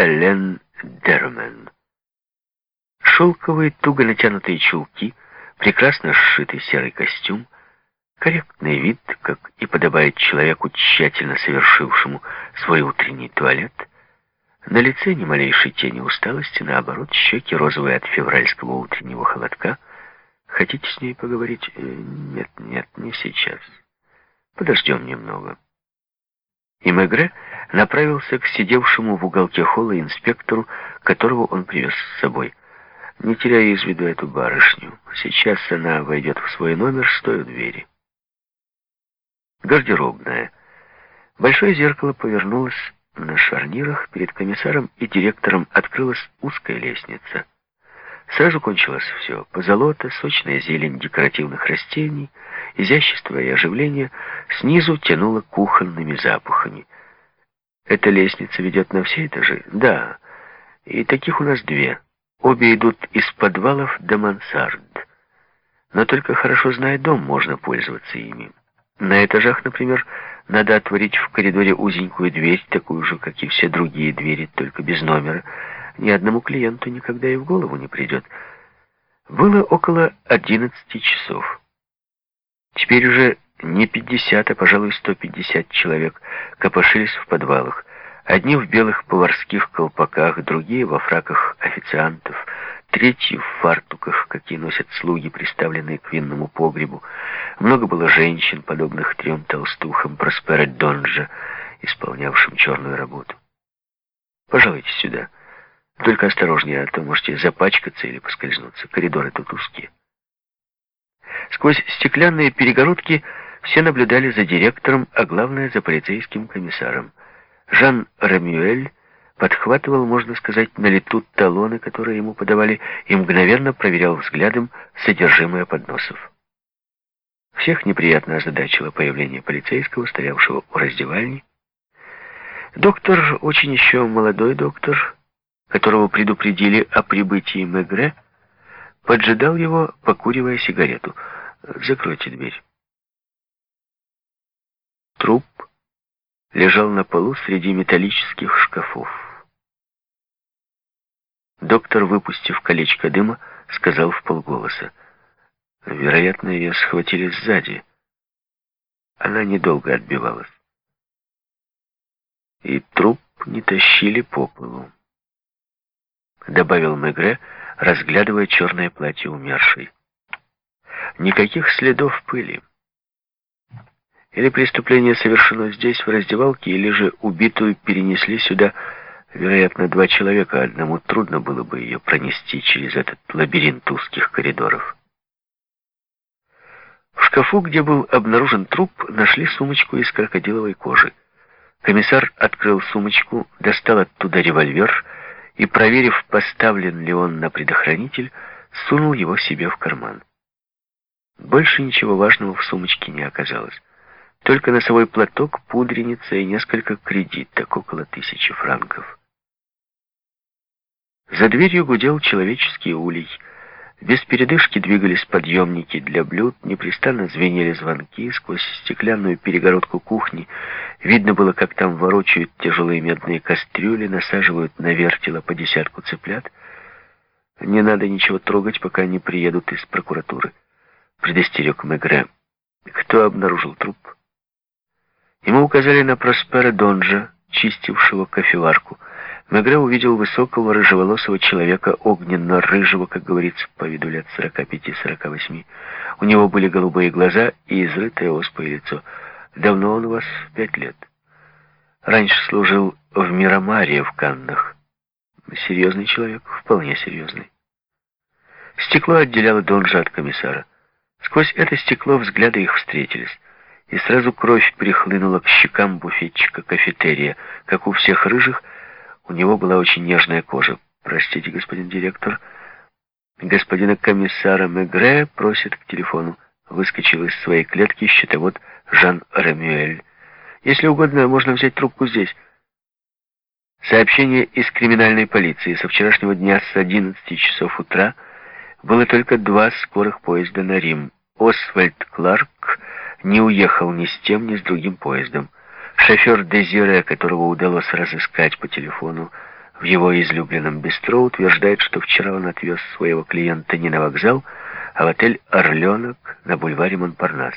Элен Дермен. Шелковые, туго натянутые чулки, прекрасно сшитый серый костюм, корректный вид, как и подобает человеку, тщательно совершившему свой утренний туалет, на лице ни малейшей тени усталости, наоборот, щеки розовые от февральского утреннего холодка. Хотите с ней поговорить? Э, нет, нет, не сейчас. Подождем немного. И Мегре направился к сидевшему в уголке холла инспектору, которого он привез с собой. Не теряя из виду эту барышню. Сейчас она войдет в свой номер, стоя у двери. Гардеробная. Большое зеркало повернулось на шарнирах, перед комиссаром и директором открылась узкая лестница. Сразу кончилось все. Позолота, сочная зелень декоративных растений, изящество и оживление снизу тянуло кухонными запахами. Эта лестница ведет на все этажи? Да. И таких у нас две. Обе идут из подвалов до мансард. Но только хорошо зная дом, можно пользоваться ими. На этажах, например, надо отворить в коридоре узенькую дверь, такую же, как и все другие двери, только без номера. Ни одному клиенту никогда и в голову не придет. Было около одиннадцати часов. Теперь уже не пятьдесят, а, пожалуй, сто пятьдесят человек копошились в подвалах. Одни в белых поварских колпаках, другие во фраках официантов, третьи в фартуках, какие носят слуги, приставленные к винному погребу. Много было женщин, подобных трем толстухам Проспера Донжа, исполнявшим черную работу. «Пожалуйте сюда. Только осторожнее, а то можете запачкаться или поскользнуться. Коридоры тут узкие». Сквозь стеклянные перегородки все наблюдали за директором, а главное, за полицейским комиссаром. Жан Рамюэль подхватывал, можно сказать, на лету талоны, которые ему подавали, и мгновенно проверял взглядом содержимое подносов. Всех неприятно озадачило появление полицейского, стоявшего у раздевальни. Доктор, очень еще молодой доктор, которого предупредили о прибытии Мегре, поджидал его, покуривая сигарету. «Закройте дверь». Труп лежал на полу среди металлических шкафов. Доктор, выпустив колечко дыма, сказал в полголоса. Вероятно, ее схватили сзади. Она недолго отбивалась. И труп не тащили по полу. Добавил Мегре, разглядывая черное платье умершей. Никаких следов пыли. Или преступление совершено здесь, в раздевалке, или же убитую перенесли сюда, вероятно, два человека. Одному трудно было бы ее пронести через этот лабиринт узких коридоров. В шкафу, где был обнаружен труп, нашли сумочку из крокодиловой кожи. Комиссар открыл сумочку, достал оттуда револьвер и, проверив, поставлен ли он на предохранитель, сунул его себе в карман. Больше ничего важного в сумочке не оказалось. Только носовой платок, пудреница и несколько кредиток, около тысячи франков. За дверью гудел человеческий улей. Без передышки двигались подъемники для блюд, непрестанно звенели звонки, сквозь стеклянную перегородку кухни видно было, как там ворочают тяжелые медные кастрюли, насаживают на вертело по десятку цыплят. Не надо ничего трогать, пока не приедут из прокуратуры, предостерег Мегре. Кто обнаружил труп? Ему указали на Проспера Донжа, чистившего кофеварку. Мегре увидел высокого рыжеволосого человека, огненно-рыжего, как говорится, по виду лет 45-48. У него были голубые глаза и изрытое оспой лицо. «Давно он у вас? Пять лет». Раньше служил в Мирамаре в Каннах. Серьезный человек, вполне серьезный. Стекло отделяло Донжа от комиссара. Сквозь это стекло взгляды их встретились и сразу кровь прихлынула к щекам буфетчика кафетерия. Как у всех рыжих, у него была очень нежная кожа. «Простите, господин директор, господина комиссара Мегре просит к телефону». Выскочил из своей клетки счетовод Жан Ремюэль. «Если угодно, можно взять трубку здесь». Сообщение из криминальной полиции. Со вчерашнего дня с 11 часов утра было только два скорых поезда на Рим. Освальд Кларк не уехал ни с тем, ни с другим поездом. Шофер Дезире, которого удалось разыскать по телефону, в его излюбленном бистро утверждает, что вчера он отвез своего клиента не на вокзал, а в отель «Орленок» на бульваре Монпарнас.